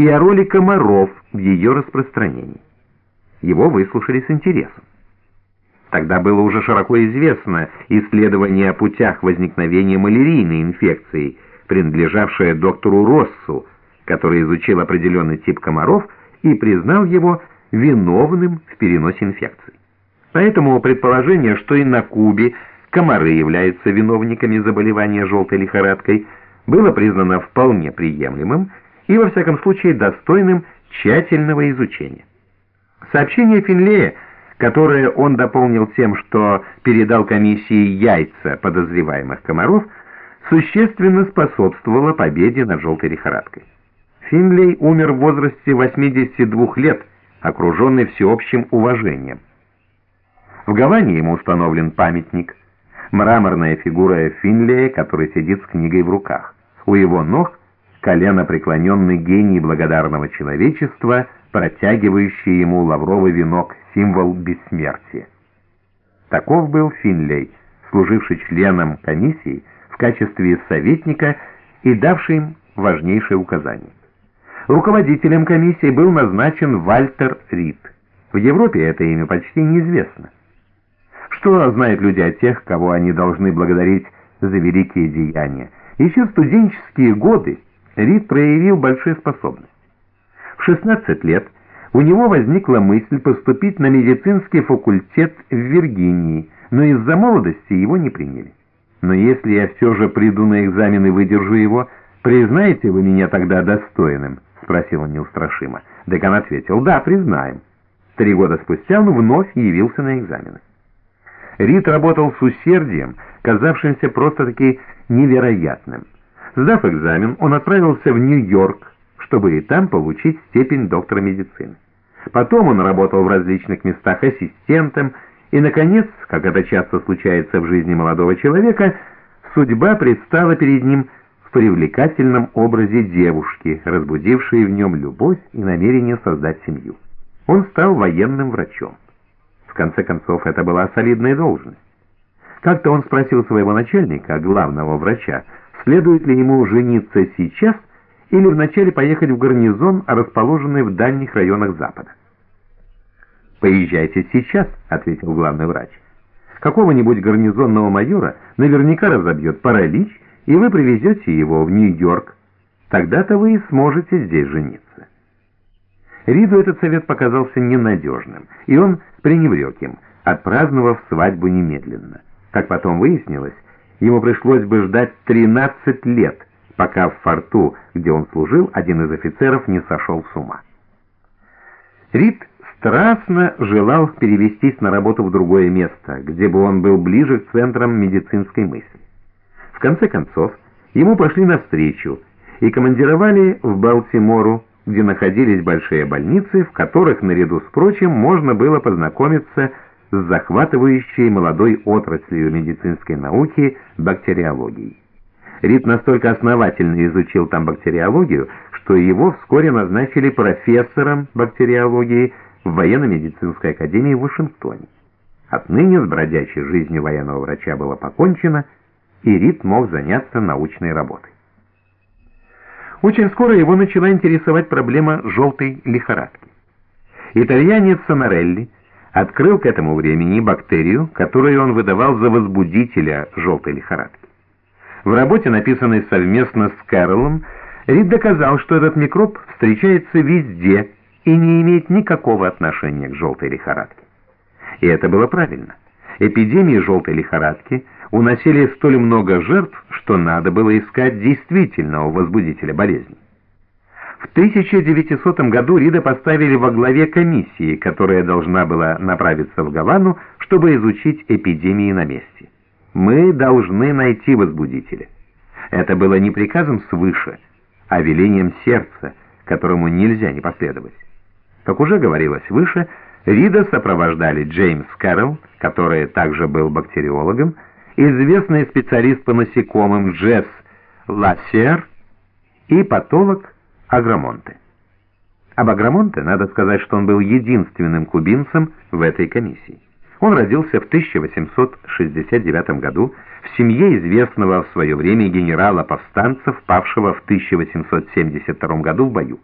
и о роли комаров в ее распространении. Его выслушали с интересом. Тогда было уже широко известно исследование о путях возникновения малярийной инфекции, принадлежавшее доктору Россу, который изучил определенный тип комаров и признал его виновным в переносе инфекции. Поэтому предположение, что и на Кубе комары являются виновниками заболевания желтой лихорадкой, было признано вполне приемлемым и, во всяком случае, достойным тщательного изучения. Сообщение Финлея, которое он дополнил тем, что передал комиссии яйца подозреваемых комаров, существенно способствовало победе над желтой лихорадкой. Финлей умер в возрасте 82 лет, окруженный всеобщим уважением. В Гаване ему установлен памятник, мраморная фигура Финлея, который сидит с книгой в руках. У его ног колено преклоненный гений благодарного человечества, протягивающий ему лавровый венок, символ бессмертия. Таков был Финлей, служивший членом комиссии в качестве советника и давший им важнейшие указания. Руководителем комиссии был назначен Вальтер Рид. В Европе это имя почти неизвестно. Что знают люди о тех, кого они должны благодарить за великие деяния? Еще в студенческие годы Рид проявил большие способности. В 16 лет у него возникла мысль поступить на медицинский факультет в Виргинии, но из-за молодости его не приняли. Но если я все же приду на экзамен и выдержу его, признаете вы меня тогда достойным? — спросил он неустрашимо. Декан ответил, да, признаем. Три года спустя он вновь явился на экзамены. Рид работал с усердием, казавшимся просто-таки невероятным. Сдав экзамен, он отправился в Нью-Йорк, чтобы и там получить степень доктора медицины. Потом он работал в различных местах ассистентом, и, наконец, как это часто случается в жизни молодого человека, судьба предстала перед ним в привлекательном образе девушки, разбудившей в нем любовь и намерение создать семью. Он стал военным врачом. В конце концов, это была солидная должность. Как-то он спросил своего начальника, главного врача, следует ли ему жениться сейчас или вначале поехать в гарнизон, расположенный в дальних районах Запада. «Поезжайте сейчас», — ответил главный врач. «Какого-нибудь гарнизонного майора наверняка разобьет паралич, и вы привезете его в Нью-Йорк. Тогда-то вы и сможете здесь жениться». Риду этот совет показался ненадежным, и он пренебрег им, отпраздновав свадьбу немедленно. Как потом выяснилось, ему пришлось бы ждать 13 лет, пока в форту, где он служил, один из офицеров не сошел с ума. Рид страстно желал перевестись на работу в другое место, где бы он был ближе к центрам медицинской мысли. В конце концов, ему пошли навстречу и командировали в Балтимору, где находились большие больницы, в которых, наряду с прочим, можно было познакомиться с захватывающей молодой отраслью медицинской науки бактериологией. Рид настолько основательно изучил там бактериологию, что его вскоре назначили профессором бактериологии в военно-медицинской академии в Вашингтоне. Отныне с бродячей жизнью военного врача было покончено, и Рид мог заняться научной работой. Очень скоро его начала интересовать проблема желтой лихорадки. Итальянец Сонарелли открыл к этому времени бактерию, которую он выдавал за возбудителя желтой лихорадки. В работе, написанной совместно с Кэролом, Рид доказал, что этот микроб встречается везде и не имеет никакого отношения к желтой лихорадке. И это было правильно. Эпидемии желтой лихорадки уносили столь много жертв, что надо было искать действительного возбудителя болезни. В 1900 году Рида поставили во главе комиссии, которая должна была направиться в Гавану, чтобы изучить эпидемии на месте. Мы должны найти возбудителя. Это было не приказом свыше, а велением сердца, которому нельзя не последовать. Как уже говорилось выше, Рида сопровождали Джеймс Кэрролл, который также был бактериологом, известный специалист по насекомым Джесс Лассер и патолог Агромонте. Об Агромонте надо сказать, что он был единственным кубинцем в этой комиссии. Он родился в 1869 году в семье известного в свое время генерала повстанцев, павшего в 1872 году в бою.